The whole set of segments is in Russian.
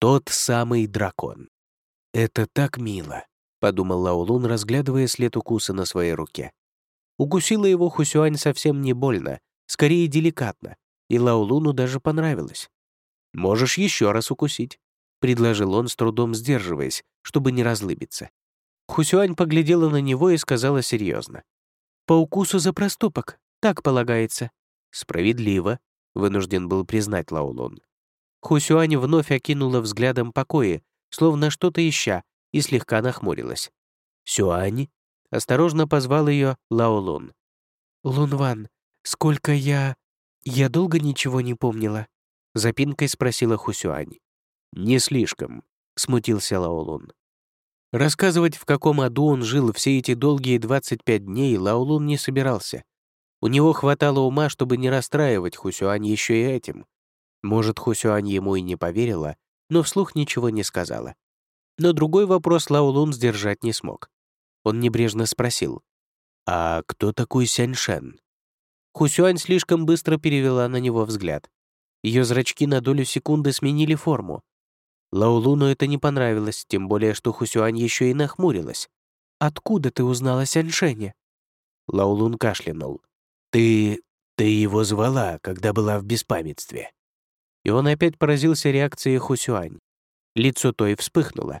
Тот самый дракон. «Это так мило», — подумал Лаолун, разглядывая след укуса на своей руке. Укусила его Хусюань совсем не больно, скорее деликатно, и Лаолуну даже понравилось. «Можешь еще раз укусить», — предложил он, с трудом сдерживаясь, чтобы не разлыбиться. Хусюань поглядела на него и сказала серьезно. «По укусу за проступок, так полагается». «Справедливо», — вынужден был признать Лаолун. Хусюань вновь окинула взглядом покои, словно что-то ища, и слегка нахмурилась. «Сюань?» — осторожно позвал ее Лаолун. «Лунван, сколько я... Я долго ничего не помнила?» — запинкой спросила Хусюань. «Не слишком», — смутился Лаолун. Рассказывать, в каком аду он жил все эти долгие 25 дней, Лаолун не собирался. У него хватало ума, чтобы не расстраивать Хусюань еще и этим. Может, Хусюань ему и не поверила, но вслух ничего не сказала. Но другой вопрос Лаолун сдержать не смог. Он небрежно спросил, «А кто такой Сяньшен?» Хусюань слишком быстро перевела на него взгляд. Ее зрачки на долю секунды сменили форму, Лаулуну это не понравилось, тем более, что Хусюань еще и нахмурилась. «Откуда ты узнала Сяньшене?» Лаулун кашлянул. «Ты... ты его звала, когда была в беспамятстве». И он опять поразился реакцией Хусюань. Лицо той вспыхнуло.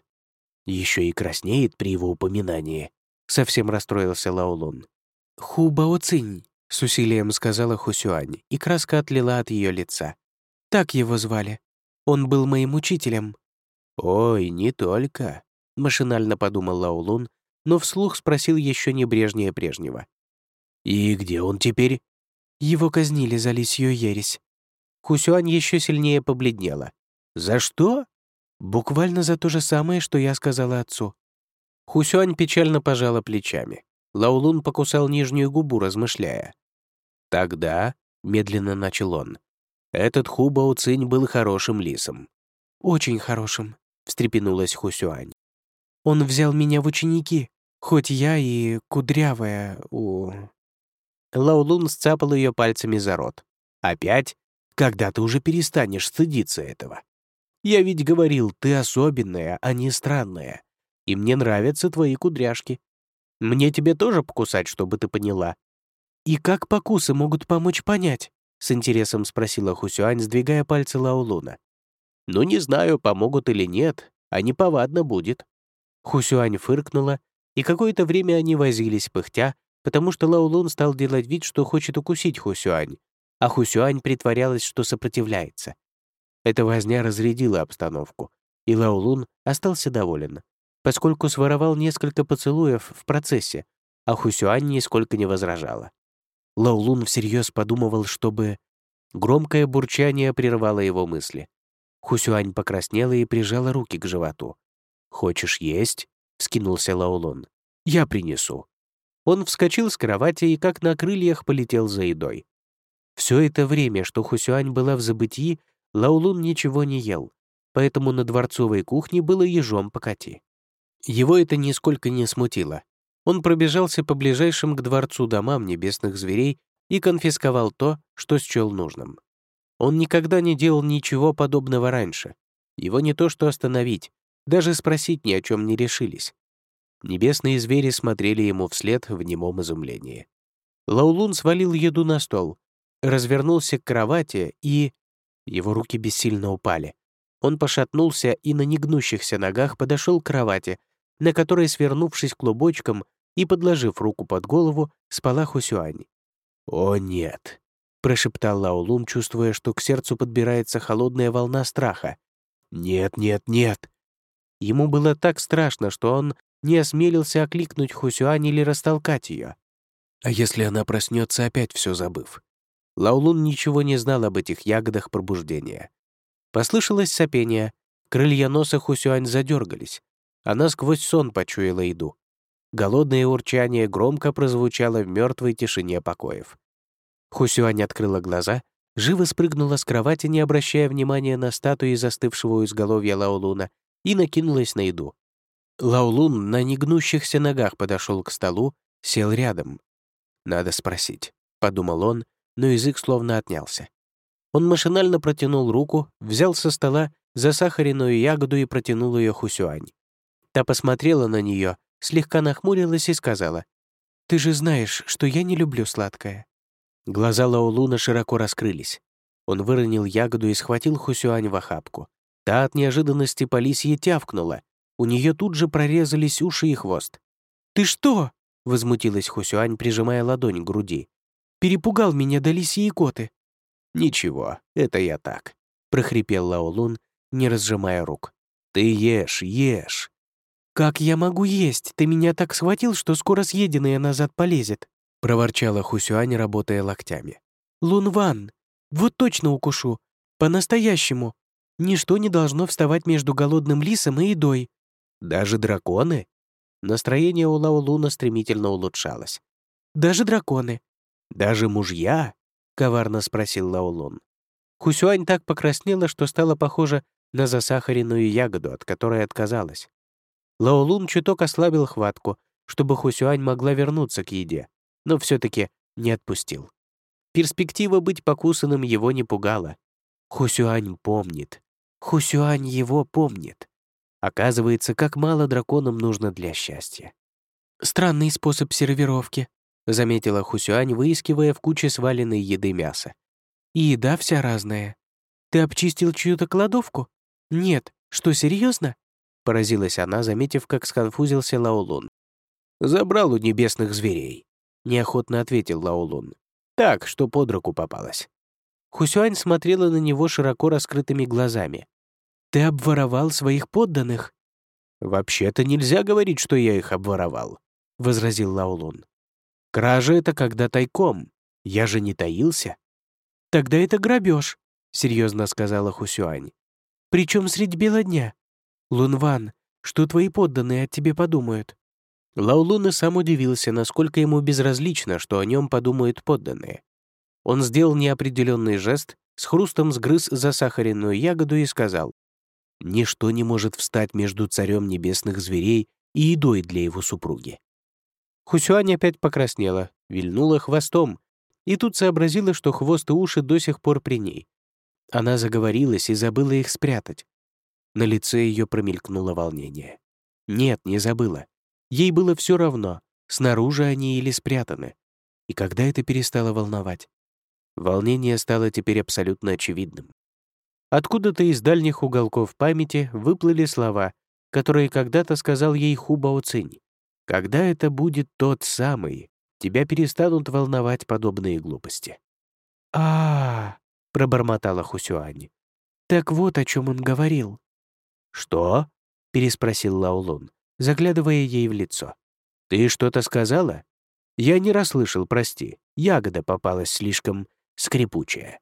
Еще и краснеет при его упоминании. Совсем расстроился Лаулун. «Ху Бао Цинь», — с усилием сказала Хусюань, и краска отлила от ее лица. «Так его звали. Он был моим учителем». «Ой, не только», — машинально подумал Лаулун, но вслух спросил еще небрежнее прежнего. «И где он теперь?» Его казнили за лисью ересь. Хусюань еще сильнее побледнела. «За что?» «Буквально за то же самое, что я сказала отцу». Хусюань печально пожала плечами. Лаулун покусал нижнюю губу, размышляя. «Тогда», — медленно начал он, этот Хубао Цинь был хорошим лисом. «Очень хорошим», — встрепенулась Хусюань. «Он взял меня в ученики, хоть я и кудрявая у...» Лаолун сцапал ее пальцами за рот. «Опять? Когда ты уже перестанешь стыдиться этого? Я ведь говорил, ты особенная, а не странная. И мне нравятся твои кудряшки. Мне тебе тоже покусать, чтобы ты поняла?» «И как покусы могут помочь понять?» — с интересом спросила Хусюань, сдвигая пальцы Лаолуна. «Ну, не знаю, помогут или нет, а неповадно будет». Хусюань фыркнула, и какое-то время они возились пыхтя, потому что Лаолун стал делать вид, что хочет укусить Хусюань, а Хусюань притворялась, что сопротивляется. Эта возня разрядила обстановку, и Лаолун остался доволен, поскольку своровал несколько поцелуев в процессе, а Хусюань нисколько не возражала. Лаулун всерьез подумывал, чтобы... Громкое бурчание прервало его мысли. Хусюань покраснела и прижала руки к животу. «Хочешь есть?» — скинулся Лаулун. «Я принесу». Он вскочил с кровати и как на крыльях полетел за едой. Все это время, что Хусюань была в забытии, Лаулун ничего не ел, поэтому на дворцовой кухне было ежом покати. Его это нисколько не смутило. Он пробежался по ближайшим к дворцу домам небесных зверей и конфисковал то, что счел нужным. Он никогда не делал ничего подобного раньше. Его не то что остановить, даже спросить ни о чем не решились. Небесные звери смотрели ему вслед в немом изумлении. Лаулун свалил еду на стол, развернулся к кровати и... Его руки бессильно упали. Он пошатнулся и на негнущихся ногах подошел к кровати, на которой, свернувшись клубочком, и, подложив руку под голову, спала Хусюань. «О, нет!» — прошептал Лаолун, чувствуя, что к сердцу подбирается холодная волна страха. «Нет, нет, нет!» Ему было так страшно, что он не осмелился окликнуть Хусюань или растолкать ее. А если она проснется, опять все забыв? Лаолун ничего не знал об этих ягодах пробуждения. Послышалось сопение, крылья носа Хусюань задергались. Она сквозь сон почуяла еду. Голодное урчание громко прозвучало в мертвой тишине покоев. Хусюань открыла глаза, живо спрыгнула с кровати, не обращая внимания на статуи застывшего у изголовья Лаолуна, и накинулась на еду. Лаолун на негнущихся ногах подошел к столу, сел рядом. «Надо спросить», — подумал он, но язык словно отнялся. Он машинально протянул руку, взял со стола засахаренную ягоду и протянул ее Хусюань. Та посмотрела на нее, слегка нахмурилась и сказала, «Ты же знаешь, что я не люблю сладкое». Глаза Лаолуна широко раскрылись. Он выронил ягоду и схватил Хусюань в охапку. Та от неожиданности по лисье тявкнула. У нее тут же прорезались уши и хвост. «Ты что?» — возмутилась Хусюань, прижимая ладонь к груди. «Перепугал меня до лисьи коты». «Ничего, это я так», — прохрипел Лаолун, не разжимая рук. «Ты ешь, ешь». «Как я могу есть? Ты меня так схватил, что скоро съеденное назад полезет», — проворчала Хусюань, работая локтями. «Лунван, вот точно укушу. По-настоящему. Ничто не должно вставать между голодным лисом и едой». «Даже драконы?» Настроение у Лаолуна стремительно улучшалось. «Даже драконы». «Даже мужья?» — коварно спросил Лаолун. Хусюань так покраснела, что стала похожа на засахаренную ягоду, от которой отказалась. Лаолун чуток ослабил хватку, чтобы Хусюань могла вернуться к еде, но все таки не отпустил. Перспектива быть покусанным его не пугала. Хусюань помнит. Хусюань его помнит. Оказывается, как мало драконам нужно для счастья. «Странный способ сервировки», — заметила Хусюань, выискивая в куче сваленной еды мяса. И еда вся разная. Ты обчистил чью-то кладовку? Нет. Что, серьезно? Поразилась она, заметив, как сконфузился Лаолун. «Забрал у небесных зверей», — неохотно ответил Лаолун. «Так, что под руку попалось». Хусюань смотрела на него широко раскрытыми глазами. «Ты обворовал своих подданных?» «Вообще-то нельзя говорить, что я их обворовал», — возразил Лаолун. «Кража — это когда тайком. Я же не таился». «Тогда это грабеж», — серьезно сказала Хусюань. «Причем средь бела дня. Лунван, что твои подданные от тебя подумают?» Лаулун и сам удивился, насколько ему безразлично, что о нем подумают подданные. Он сделал неопределенный жест, с хрустом сгрыз засахаренную ягоду и сказал, «Ничто не может встать между царем небесных зверей и едой для его супруги». Хусюань опять покраснела, вильнула хвостом, и тут сообразила, что хвост и уши до сих пор при ней. Она заговорилась и забыла их спрятать. На лице ее промелькнуло волнение. Нет, не забыла. Ей было все равно, снаружи они или спрятаны. И когда это перестало волновать? Волнение стало теперь абсолютно очевидным. Откуда-то из дальних уголков памяти выплыли слова, которые когда-то сказал ей Хубао Цинь. «Когда это будет тот самый, тебя перестанут волновать подобные глупости. а, -а, -а пробормотала Хусюань. «Так вот о чем он говорил». «Что?» — переспросил Лаолун, заглядывая ей в лицо. «Ты что-то сказала?» «Я не расслышал, прости. Ягода попалась слишком скрипучая».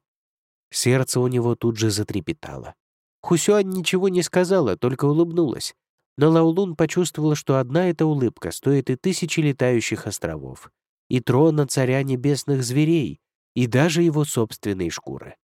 Сердце у него тут же затрепетало. Хусюань ничего не сказала, только улыбнулась. Но Лаолун почувствовал, что одна эта улыбка стоит и тысячи летающих островов и трона царя небесных зверей, и даже его собственной шкуры.